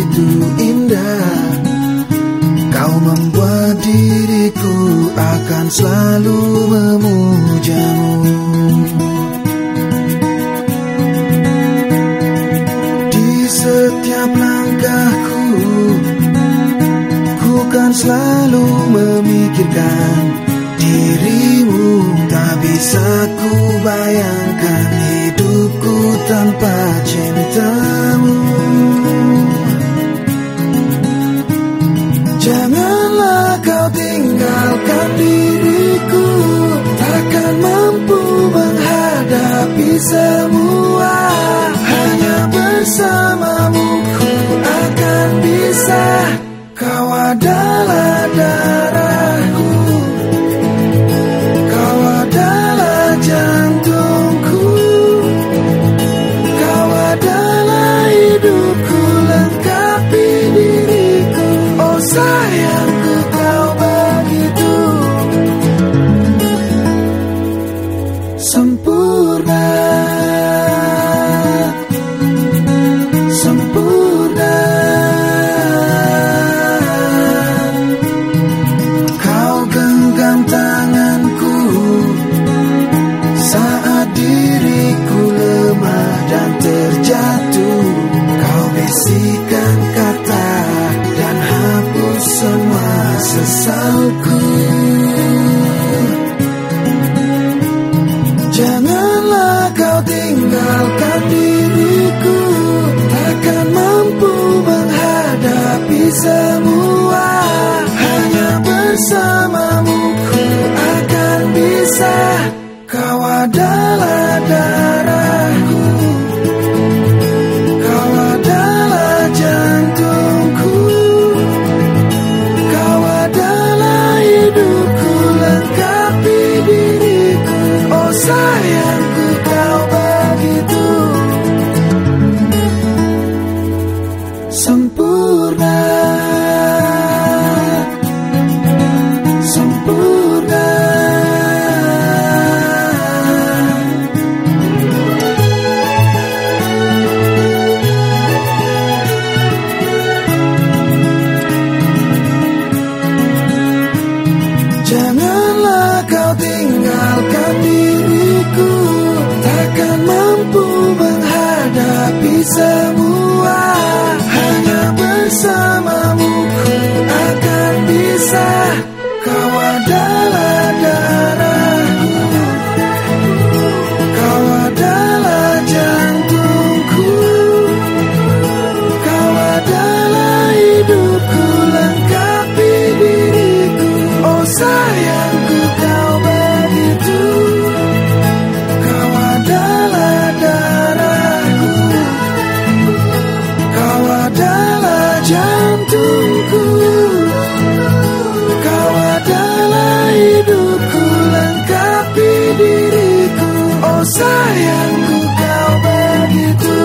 begitu indah. Kau membuat diriku akan selalu memujamu. Di setiap langkahku Ku kan selalu memikirkan dirimu. Tak bisa ku bayangkan hidupku tanpa cintamu. Tinggalkan diriku Takkan mampu menghadapi semua? Hanya bersamamu ku akan bisa. Kau adalah darahku. Kau adalah jantungku semua hanya bersamamu ku akan bisa kau Oh, sayangku kau begitu